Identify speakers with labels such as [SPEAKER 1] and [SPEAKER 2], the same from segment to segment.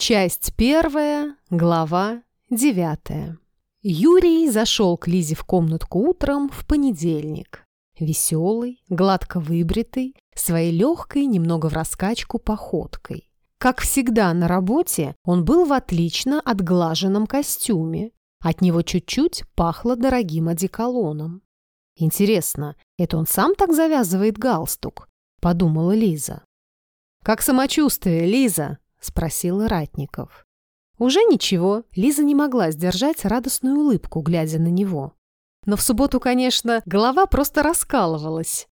[SPEAKER 1] Часть первая, глава девятая. Юрий зашел к Лизе в комнатку утром в понедельник. Веселый, гладко выбритый, своей легкой, немного в раскачку походкой. Как всегда на работе, он был в отлично отглаженном костюме. От него чуть-чуть пахло дорогим одеколоном. «Интересно, это он сам так завязывает галстук?» – подумала Лиза. «Как самочувствие, Лиза?» – спросил Ратников. Уже ничего, Лиза не могла сдержать радостную улыбку, глядя на него. Но в субботу, конечно, голова просто раскалывалась.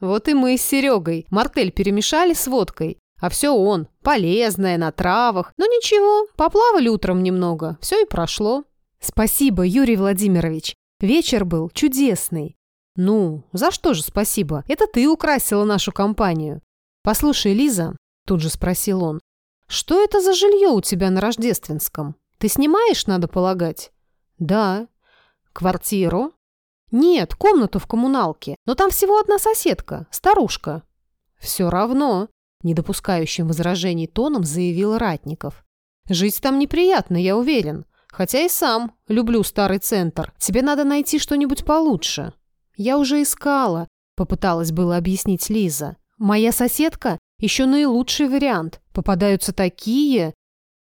[SPEAKER 1] Вот и мы с Серегой мартель перемешали с водкой, а все он, полезное, на травах. Но ничего, поплавали утром немного, все и прошло. Спасибо, Юрий Владимирович. Вечер был чудесный. Ну, за что же спасибо? Это ты украсила нашу компанию. Послушай, Лиза, тут же спросил он, «Что это за жилье у тебя на Рождественском? Ты снимаешь, надо полагать?» «Да». «Квартиру?» «Нет, комнату в коммуналке. Но там всего одна соседка, старушка». «Все равно», – недопускающим возражений тоном заявил Ратников. «Жить там неприятно, я уверен. Хотя и сам люблю старый центр. Тебе надо найти что-нибудь получше». «Я уже искала», – попыталась было объяснить Лиза. «Моя соседка еще наилучший вариант. Попадаются такие...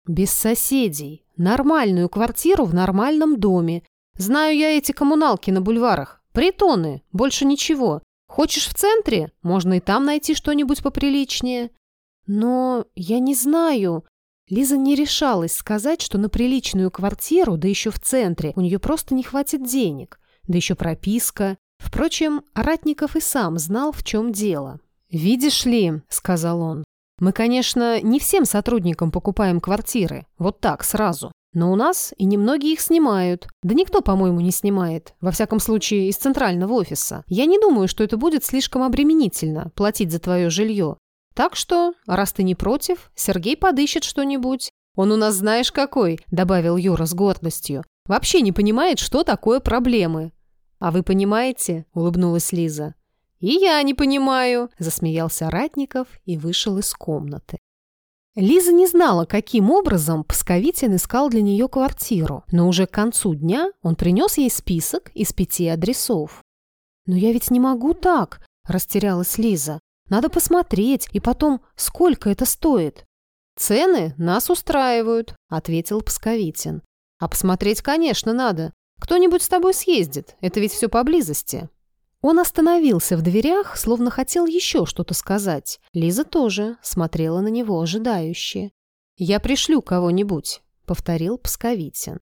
[SPEAKER 1] Без соседей. Нормальную квартиру в нормальном доме. Знаю я эти коммуналки на бульварах. Притоны. Больше ничего. Хочешь в центре? Можно и там найти что-нибудь поприличнее. Но я не знаю. Лиза не решалась сказать, что на приличную квартиру, да еще в центре, у нее просто не хватит денег. Да еще прописка. Впрочем, Ратников и сам знал, в чем дело. «Видишь ли», — сказал он, — «мы, конечно, не всем сотрудникам покупаем квартиры, вот так, сразу. Но у нас и немногие их снимают. Да никто, по-моему, не снимает. Во всяком случае, из центрального офиса. Я не думаю, что это будет слишком обременительно, платить за твое жилье. Так что, раз ты не против, Сергей подыщет что-нибудь. Он у нас знаешь какой», — добавил Юра с гордостью. «Вообще не понимает, что такое проблемы». «А вы понимаете?» — улыбнулась Лиза. «И я не понимаю», – засмеялся Ратников и вышел из комнаты. Лиза не знала, каким образом Псковитин искал для нее квартиру, но уже к концу дня он принес ей список из пяти адресов. «Но я ведь не могу так», – растерялась Лиза. «Надо посмотреть, и потом, сколько это стоит?» «Цены нас устраивают», – ответил Псковитин. «А посмотреть, конечно, надо. Кто-нибудь с тобой съездит, это ведь все поблизости». Он остановился в дверях, словно хотел еще что-то сказать. Лиза тоже смотрела на него ожидающе. «Я пришлю кого-нибудь», — повторил Псковитин.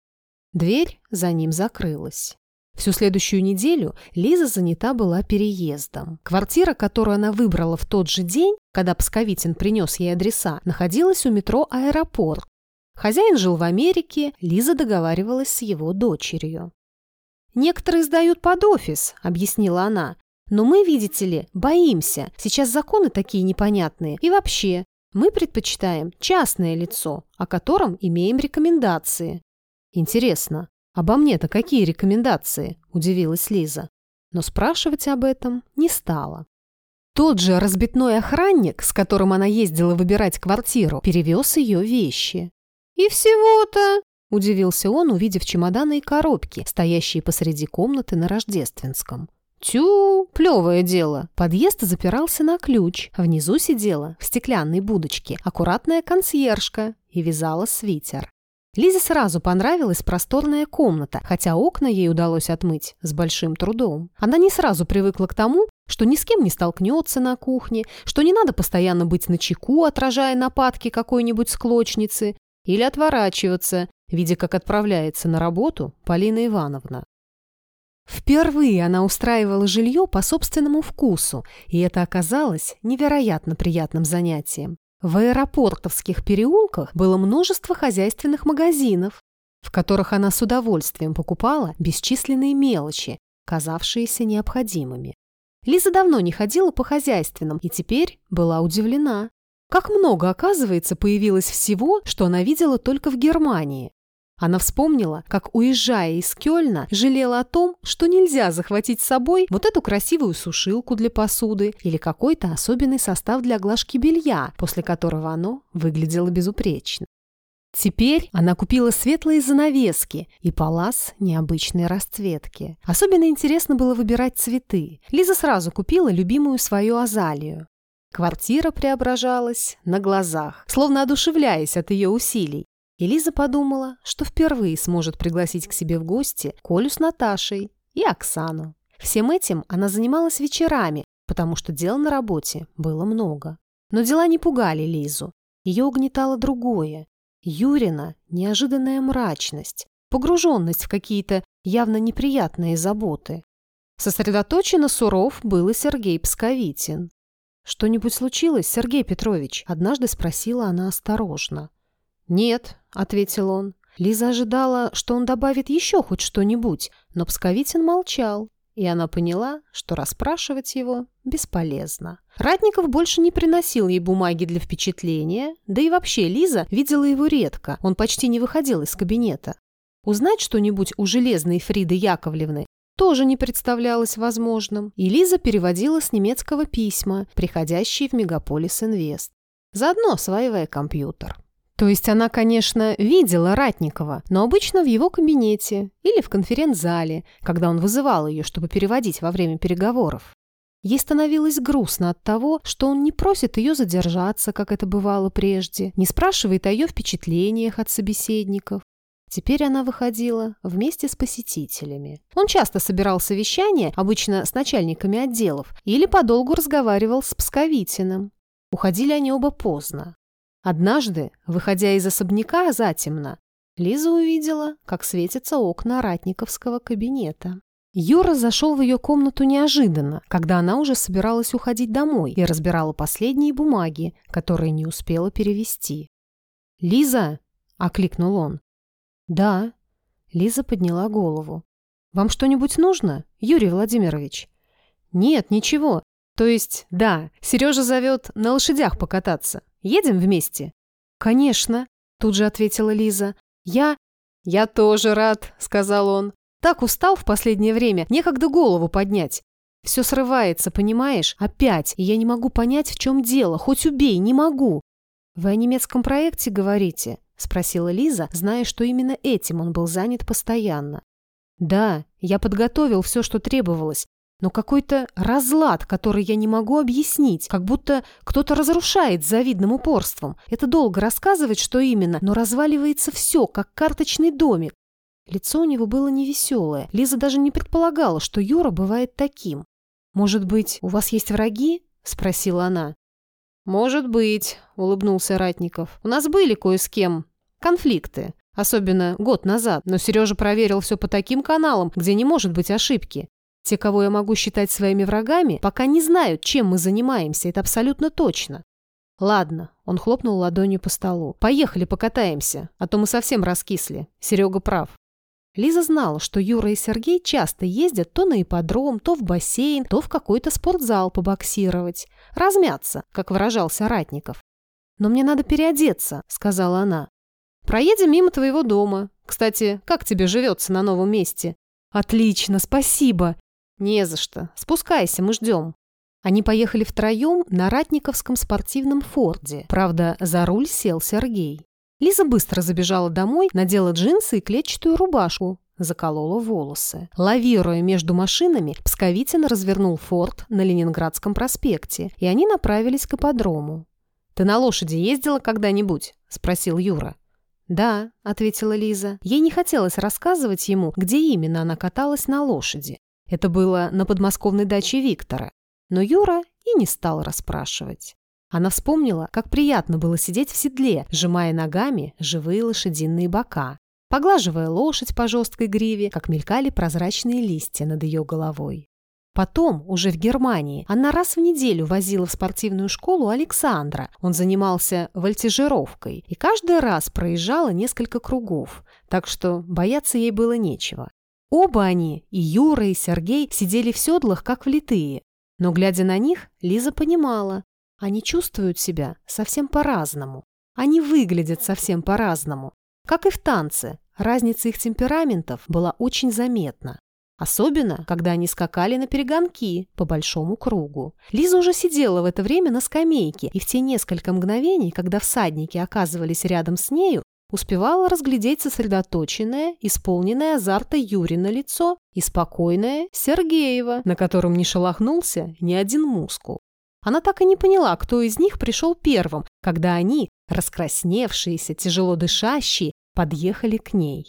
[SPEAKER 1] Дверь за ним закрылась. Всю следующую неделю Лиза занята была переездом. Квартира, которую она выбрала в тот же день, когда Псковитин принес ей адреса, находилась у метро «Аэропорт». Хозяин жил в Америке, Лиза договаривалась с его дочерью. «Некоторые сдают под офис», — объяснила она. «Но мы, видите ли, боимся. Сейчас законы такие непонятные. И вообще, мы предпочитаем частное лицо, о котором имеем рекомендации». «Интересно, обо мне-то какие рекомендации?» – удивилась Лиза. Но спрашивать об этом не стала. Тот же разбитной охранник, с которым она ездила выбирать квартиру, перевез ее вещи. «И всего-то?» – удивился он, увидев чемоданы и коробки, стоящие посреди комнаты на Рождественском. Тю, плевое дело. Подъезд запирался на ключ. Внизу сидела, в стеклянной будочке, аккуратная консьержка и вязала свитер. Лизе сразу понравилась просторная комната, хотя окна ей удалось отмыть с большим трудом. Она не сразу привыкла к тому, что ни с кем не столкнется на кухне, что не надо постоянно быть на чеку, отражая нападки какой-нибудь склочницы, или отворачиваться, видя, как отправляется на работу Полина Ивановна. Впервые она устраивала жилье по собственному вкусу, и это оказалось невероятно приятным занятием. В аэропортовских переулках было множество хозяйственных магазинов, в которых она с удовольствием покупала бесчисленные мелочи, казавшиеся необходимыми. Лиза давно не ходила по хозяйственным и теперь была удивлена. Как много, оказывается, появилось всего, что она видела только в Германии. Она вспомнила, как, уезжая из Кёльна, жалела о том, что нельзя захватить с собой вот эту красивую сушилку для посуды или какой-то особенный состав для глажки белья, после которого оно выглядело безупречно. Теперь она купила светлые занавески и палас необычной расцветки. Особенно интересно было выбирать цветы. Лиза сразу купила любимую свою азалию. Квартира преображалась на глазах, словно одушевляясь от ее усилий. И подумала, что впервые сможет пригласить к себе в гости Колю с Наташей и Оксану. Всем этим она занималась вечерами, потому что дел на работе было много. Но дела не пугали Лизу. Ее угнетало другое. Юрина неожиданная мрачность, погруженность в какие-то явно неприятные заботы. Сосредоточенно суров был и Сергей Псковитин. «Что-нибудь случилось, Сергей Петрович?» – однажды спросила она осторожно. «Нет», — ответил он. Лиза ожидала, что он добавит еще хоть что-нибудь, но Псковитин молчал, и она поняла, что расспрашивать его бесполезно. Ратников больше не приносил ей бумаги для впечатления, да и вообще Лиза видела его редко, он почти не выходил из кабинета. Узнать что-нибудь у железной Фриды Яковлевны тоже не представлялось возможным, и Лиза переводила с немецкого письма, приходящие в Мегаполис Инвест, заодно осваивая компьютер. То есть она, конечно, видела Ратникова, но обычно в его кабинете или в конференц-зале, когда он вызывал ее, чтобы переводить во время переговоров. Ей становилось грустно от того, что он не просит ее задержаться, как это бывало прежде, не спрашивает о ее впечатлениях от собеседников. Теперь она выходила вместе с посетителями. Он часто собирал совещания, обычно с начальниками отделов, или подолгу разговаривал с Псковитиным. Уходили они оба поздно. Однажды, выходя из особняка затемно, Лиза увидела, как светятся окна ратниковского кабинета. Юра зашел в ее комнату неожиданно, когда она уже собиралась уходить домой и разбирала последние бумаги, которые не успела перевести. «Лиза!» – окликнул он. «Да». Лиза подняла голову. «Вам что-нибудь нужно, Юрий Владимирович?» «Нет, ничего. То есть, да, Сережа зовет на лошадях покататься. Едем вместе?» «Конечно», — тут же ответила Лиза. «Я...» «Я тоже рад», — сказал он. «Так устал в последнее время, некогда голову поднять. Все срывается, понимаешь? Опять, и я не могу понять, в чем дело. Хоть убей, не могу». «Вы о немецком проекте говорите?» — спросила Лиза, зная, что именно этим он был занят постоянно. «Да, я подготовил все, что требовалось но какой-то разлад, который я не могу объяснить, как будто кто-то разрушает завидным упорством. Это долго рассказывать, что именно, но разваливается все, как карточный домик. Лицо у него было невеселое. Лиза даже не предполагала, что Юра бывает таким. «Может быть, у вас есть враги?» – спросила она. «Может быть», – улыбнулся Ратников. «У нас были кое с кем конфликты, особенно год назад, но Сережа проверил все по таким каналам, где не может быть ошибки. Те, кого я могу считать своими врагами, пока не знают, чем мы занимаемся, это абсолютно точно. Ладно, он хлопнул ладонью по столу. Поехали покатаемся, а то мы совсем раскисли. Серега прав. Лиза знала, что Юра и Сергей часто ездят то на ипподром, то в бассейн, то в какой-то спортзал побоксировать. Размяться, как выражался Ратников. «Но мне надо переодеться», — сказала она. «Проедем мимо твоего дома. Кстати, как тебе живется на новом месте?» «Отлично, спасибо. «Не за что. Спускайся, мы ждем». Они поехали втроем на Ратниковском спортивном форде. Правда, за руль сел Сергей. Лиза быстро забежала домой, надела джинсы и клетчатую рубашку, заколола волосы. Лавируя между машинами, Псковитин развернул форт на Ленинградском проспекте, и они направились к ипподрому. «Ты на лошади ездила когда-нибудь?» – спросил Юра. «Да», – ответила Лиза. Ей не хотелось рассказывать ему, где именно она каталась на лошади. Это было на подмосковной даче Виктора. Но Юра и не стал расспрашивать. Она вспомнила, как приятно было сидеть в седле, сжимая ногами живые лошадиные бока, поглаживая лошадь по жесткой гриве, как мелькали прозрачные листья над ее головой. Потом, уже в Германии, она раз в неделю возила в спортивную школу Александра. Он занимался вольтежировкой и каждый раз проезжала несколько кругов, так что бояться ей было нечего. Оба они, и Юра, и Сергей, сидели в седлах, как влитые. Но, глядя на них, Лиза понимала, они чувствуют себя совсем по-разному. Они выглядят совсем по-разному. Как и в танце, разница их темпераментов была очень заметна. Особенно, когда они скакали на перегонки по большому кругу. Лиза уже сидела в это время на скамейке, и в те несколько мгновений, когда всадники оказывались рядом с нею, успевала разглядеть сосредоточенное, исполненное азарта Юри на лицо и спокойное Сергеева, на котором не шелохнулся ни один мускул. Она так и не поняла, кто из них пришел первым, когда они, раскрасневшиеся, тяжело дышащие, подъехали к ней.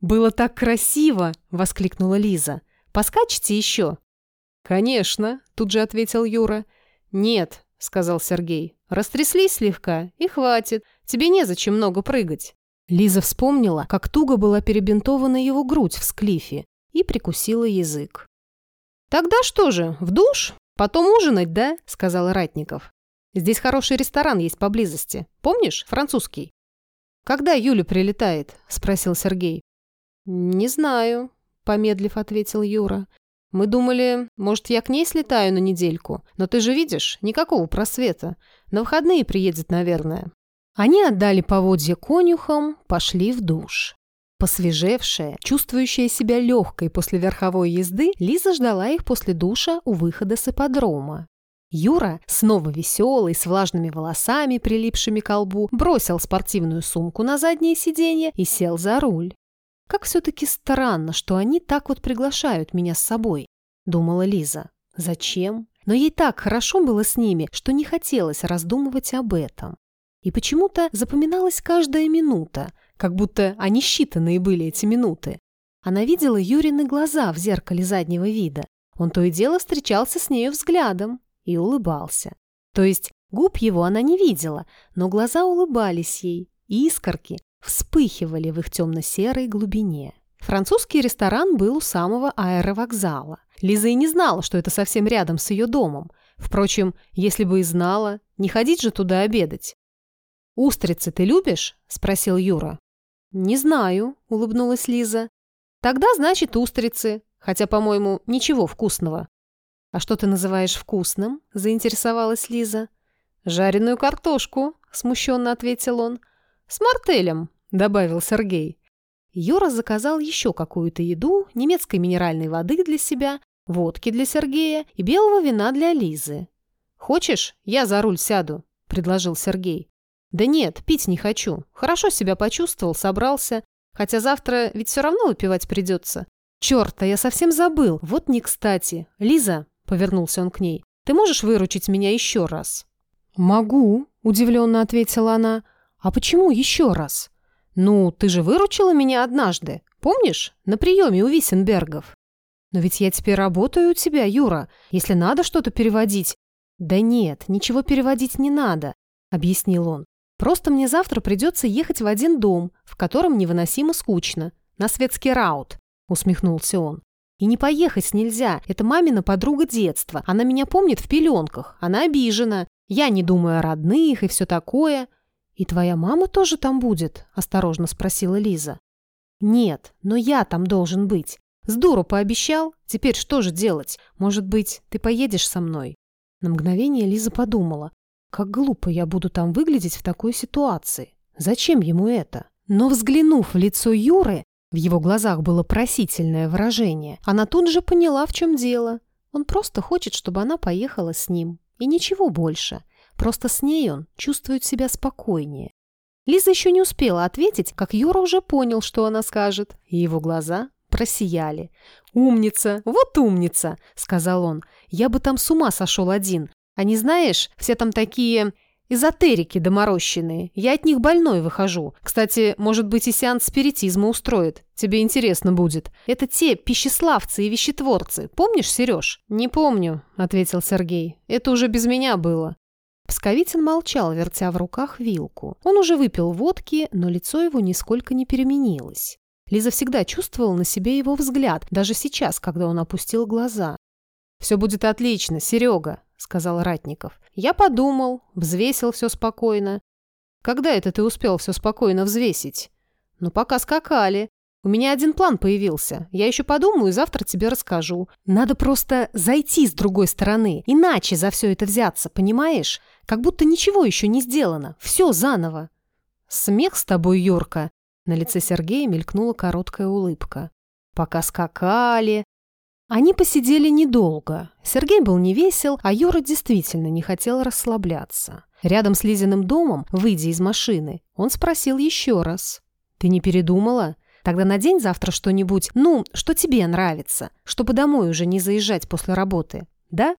[SPEAKER 1] «Было так красиво!» – воскликнула Лиза. «Поскачете еще?» «Конечно», – тут же ответил Юра. «Нет», – сказал Сергей. «Растряслись слегка, и хватит. Тебе незачем много прыгать». Лиза вспомнила, как туго была перебинтована его грудь в склифе, и прикусила язык. «Тогда что же, в душ? Потом ужинать, да?» – сказал Ратников. «Здесь хороший ресторан есть поблизости. Помнишь, французский?» «Когда Юля прилетает?» – спросил Сергей. «Не знаю», – помедлив ответил Юра. Мы думали, может, я к ней слетаю на недельку, но ты же видишь, никакого просвета. На выходные приедет, наверное». Они отдали поводья конюхам, пошли в душ. Посвежевшая, чувствующая себя легкой после верховой езды, Лиза ждала их после душа у выхода с ипподрома. Юра, снова веселый, с влажными волосами, прилипшими к лбу, бросил спортивную сумку на заднее сиденье и сел за руль. Как все-таки странно, что они так вот приглашают меня с собой, думала Лиза. Зачем? Но ей так хорошо было с ними, что не хотелось раздумывать об этом. И почему-то запоминалась каждая минута, как будто они считанные были эти минуты. Она видела Юрины глаза в зеркале заднего вида. Он то и дело встречался с нею взглядом и улыбался. То есть губ его она не видела, но глаза улыбались ей, искорки, вспыхивали в их темно-серой глубине. Французский ресторан был у самого аэровокзала. Лиза и не знала, что это совсем рядом с ее домом. Впрочем, если бы и знала, не ходить же туда обедать. «Устрицы ты любишь?» – спросил Юра. «Не знаю», – улыбнулась Лиза. «Тогда, значит, устрицы. Хотя, по-моему, ничего вкусного». «А что ты называешь вкусным?» – заинтересовалась Лиза. «Жареную картошку», – смущенно ответил он. «С мартелем», — добавил Сергей. Юра заказал еще какую-то еду, немецкой минеральной воды для себя, водки для Сергея и белого вина для Лизы. «Хочешь, я за руль сяду?» – предложил Сергей. «Да нет, пить не хочу. Хорошо себя почувствовал, собрался. Хотя завтра ведь все равно выпивать придется. Черт, а я совсем забыл. Вот не кстати. Лиза, — повернулся он к ней, — ты можешь выручить меня еще раз?» «Могу», — удивленно ответила она. «А почему еще раз?» «Ну, ты же выручила меня однажды, помнишь? На приеме у Виссенбергов». «Но ведь я теперь работаю у тебя, Юра. Если надо что-то переводить...» «Да нет, ничего переводить не надо», — объяснил он. «Просто мне завтра придется ехать в один дом, в котором невыносимо скучно. На светский раут», — усмехнулся он. «И не поехать нельзя. Это мамина подруга детства. Она меня помнит в пеленках. Она обижена. Я не думаю о родных и все такое. «И твоя мама тоже там будет?» – осторожно спросила Лиза. «Нет, но я там должен быть. С дуру пообещал? Теперь что же делать? Может быть, ты поедешь со мной?» На мгновение Лиза подумала, как глупо я буду там выглядеть в такой ситуации. Зачем ему это? Но взглянув в лицо Юры, в его глазах было просительное выражение, она тут же поняла, в чем дело. Он просто хочет, чтобы она поехала с ним. И ничего больше – Просто с ней он чувствует себя спокойнее. Лиза еще не успела ответить, как Юра уже понял, что она скажет, и его глаза просияли. «Умница! Вот умница!» — сказал он. «Я бы там с ума сошел один. А не знаешь, все там такие эзотерики доморощенные. Я от них больной выхожу. Кстати, может быть, и сеанс спиритизма устроит. Тебе интересно будет. Это те пищеславцы и вещетворцы. Помнишь, Сереж?» «Не помню», — ответил Сергей. «Это уже без меня было». Псковитин молчал, вертя в руках вилку. Он уже выпил водки, но лицо его нисколько не переменилось. Лиза всегда чувствовала на себе его взгляд, даже сейчас, когда он опустил глаза. «Все будет отлично, Серега», — сказал Ратников. «Я подумал, взвесил все спокойно». «Когда это ты успел все спокойно взвесить?» «Ну, пока скакали. У меня один план появился. Я еще подумаю и завтра тебе расскажу. Надо просто зайти с другой стороны, иначе за все это взяться, понимаешь? Как будто ничего еще не сделано. Все заново. Смех с тобой, Юрка. На лице Сергея мелькнула короткая улыбка. Пока скакали. Они посидели недолго. Сергей был невесел, а Юра действительно не хотел расслабляться. Рядом с Лизиным домом, выйдя из машины, он спросил еще раз. «Ты не передумала? Тогда надень завтра что-нибудь, ну, что тебе нравится, чтобы домой уже не заезжать после работы. Да?»